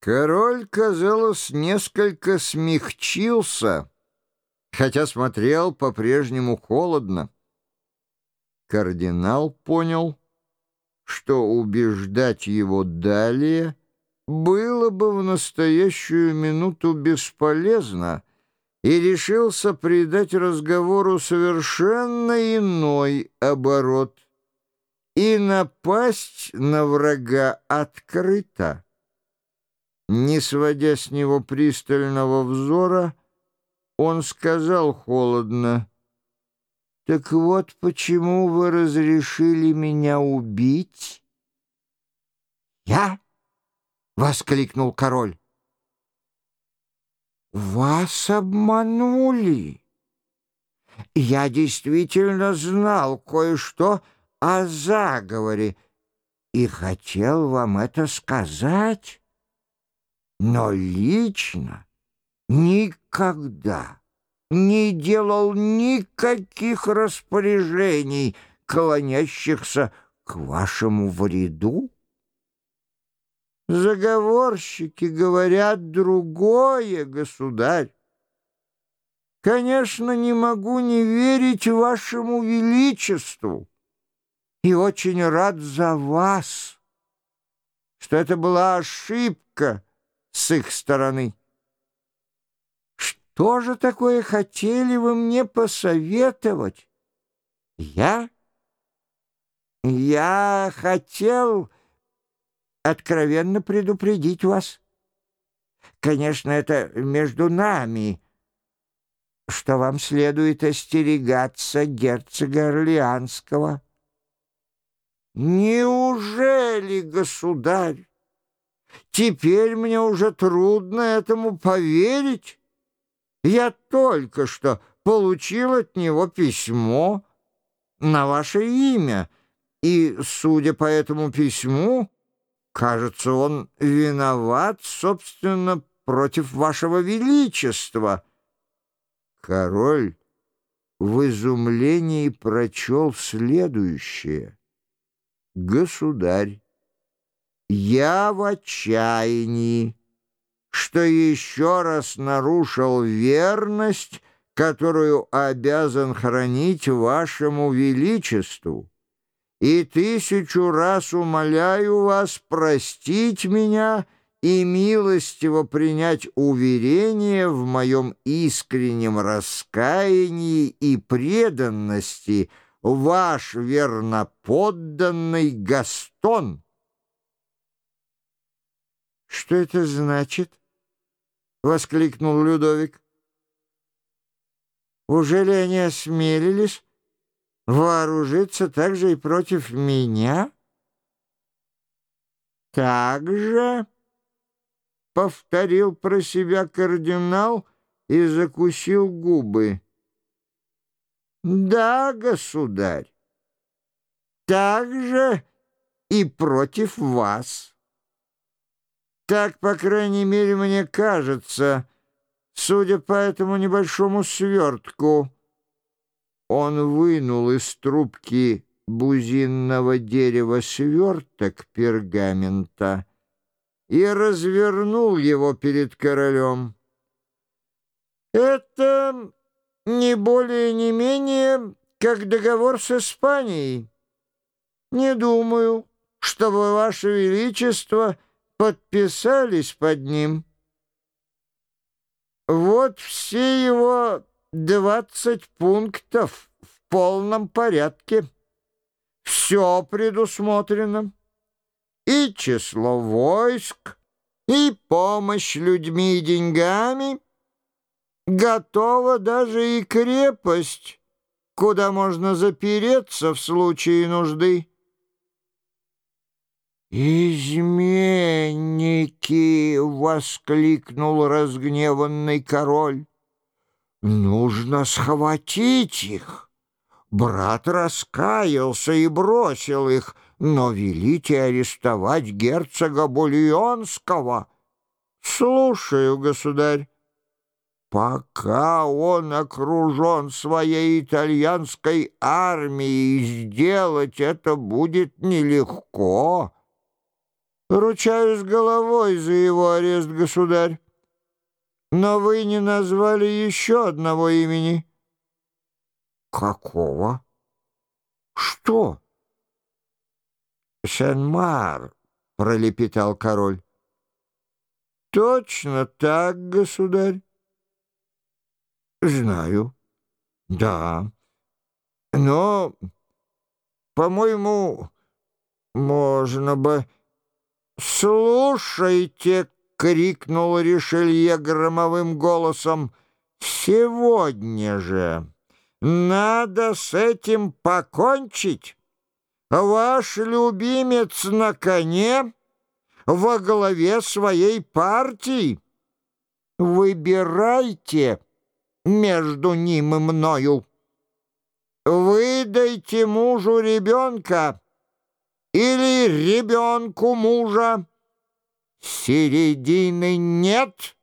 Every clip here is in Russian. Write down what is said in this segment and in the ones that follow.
Король, казалось, несколько смягчился, хотя смотрел по-прежнему холодно. Кардинал понял, что убеждать его далее было бы в настоящую минуту бесполезно, и решился придать разговору совершенно иной оборот и напасть на врага открыто. Не сводя с него пристального взора, он сказал холодно, «Так вот почему вы разрешили меня убить?» «Я?» — воскликнул король. «Вас обманули. Я действительно знал кое-что о заговоре и хотел вам это сказать» но лично никогда не делал никаких распоряжений, клонящихся к вашему вреду? Заговорщики говорят другое, государь. Конечно, не могу не верить вашему величеству и очень рад за вас, что это была ошибка, с их стороны. Что же такое хотели вы мне посоветовать? Я? Я хотел откровенно предупредить вас. Конечно, это между нами, что вам следует остерегаться герцога Орлеанского. Неужели, государь? Теперь мне уже трудно этому поверить. Я только что получил от него письмо на ваше имя, и, судя по этому письму, кажется, он виноват, собственно, против вашего величества. Король в изумлении прочел следующее. «Государь, я в отчаянии, что еще раз нарушил верность, которую обязан хранить вашему величеству, и тысячу раз умоляю вас простить меня и милостиво принять уверение в моем искреннем раскаянии и преданности, ваш верноподданный Гастон». «Что это значит?» — воскликнул Людовик. «Уже ли они осмелились вооружиться также и против меня?» «Так же?» — повторил про себя кардинал и закусил губы. «Да, государь, так же и против вас». Так, по крайней мере, мне кажется, судя по этому небольшому свертку. Он вынул из трубки бузинного дерева сверток пергамента и развернул его перед королем. «Это не более не менее, как договор с Испанией. Не думаю, чтобы, Ваше Величество, — подписались под ним. Вот все его двадцать пунктов в полном порядке. Все предусмотрено. И число войск, и помощь людьми и деньгами. Готова даже и крепость, куда можно запереться в случае нужды. «Изменники!» — воскликнул разгневанный король. «Нужно схватить их!» Брат раскаялся и бросил их, но велите арестовать герцога Бульонского. «Слушаю, государь». Пока он окружен своей итальянской армией, сделать это будет нелегко. Ручаюсь головой за его арест, государь. Но вы не назвали еще одного имени. Какого? Что? Сен-Мар, пролепетал король. Точно так, государь. Знаю. Да. Но, по-моему, можно бы... «Слушайте!» — крикнул Ришелье громовым голосом. «Сегодня же надо с этим покончить. Ваш любимец на коне во главе своей партии. Выбирайте между ним и мною. Выдайте мужу ребенка» или ребенку мужа. Середины нет.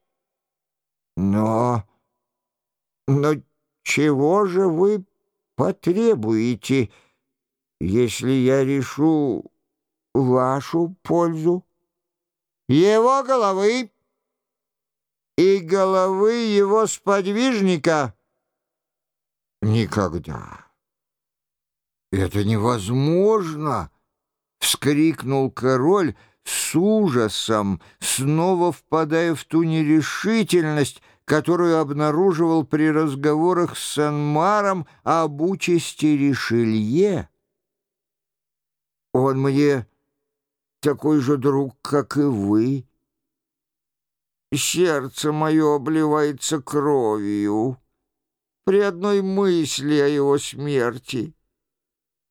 Но... Но чего же вы потребуете, если я решу вашу пользу? Его головы и головы его сподвижника? Никогда. Это невозможно. — вскрикнул король с ужасом, снова впадая в ту нерешительность, которую обнаруживал при разговорах с Санмаром об участи Ришелье. «Он мне такой же друг, как и вы. Сердце мое обливается кровью при одной мысли о его смерти.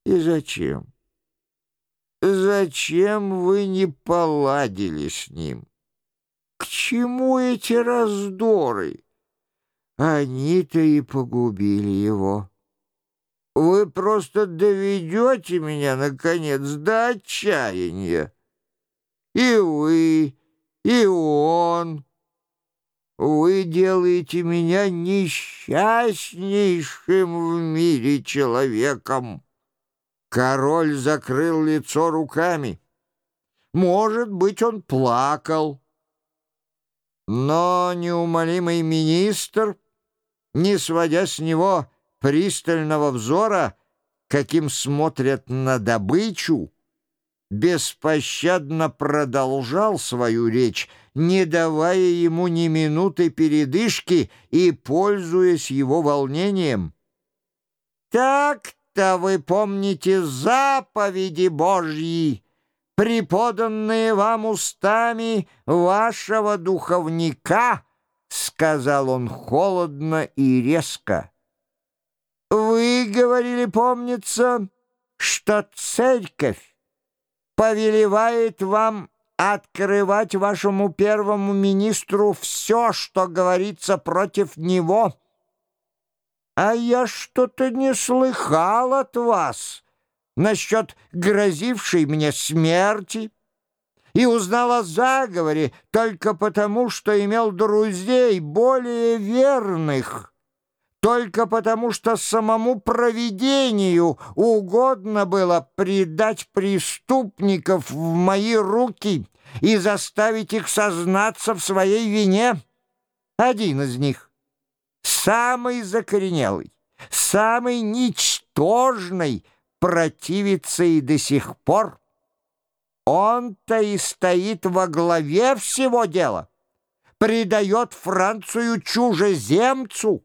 И зачем?» Зачем вы не поладили с ним? К чему эти раздоры? Они-то и погубили его. Вы просто доведете меня, наконец, до отчаяния. И вы, и он. Вы делаете меня несчастнейшим в мире человеком. Король закрыл лицо руками. Может быть, он плакал. Но неумолимый министр, не сводя с него пристального взора, каким смотрят на добычу, беспощадно продолжал свою речь, не давая ему ни минуты передышки и пользуясь его волнением. «Так будто вы помните заповеди Божьи, преподанные вам устами вашего духовника, — сказал он холодно и резко. Вы говорили, помнится, что церковь повелевает вам открывать вашему первому министру все, что говорится против него — а я что-то не слыхал от вас насчет грозившей мне смерти и узнал о заговоре только потому, что имел друзей более верных, только потому, что самому провидению угодно было предать преступников в мои руки и заставить их сознаться в своей вине. Один из них самый закоренелый, самый ничтожный противится и до сих пор. Он-то и стоит во главе всего дела, предает Францию чужеземцу,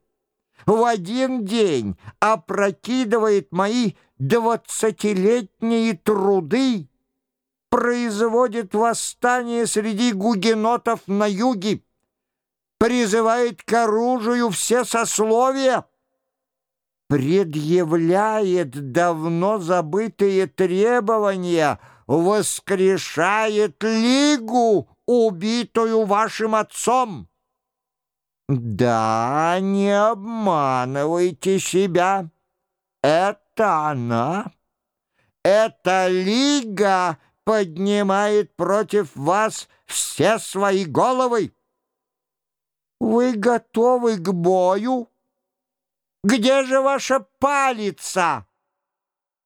в один день опрокидывает мои двадцатилетние труды, производит восстание среди гугенотов на юге, призывает к оружию все сословия, предъявляет давно забытые требования, воскрешает лигу, убитую вашим отцом. Да, не обманывайте себя. Это она. Эта лига поднимает против вас все свои головы. Вы готовы к бою? Где же ваша палица?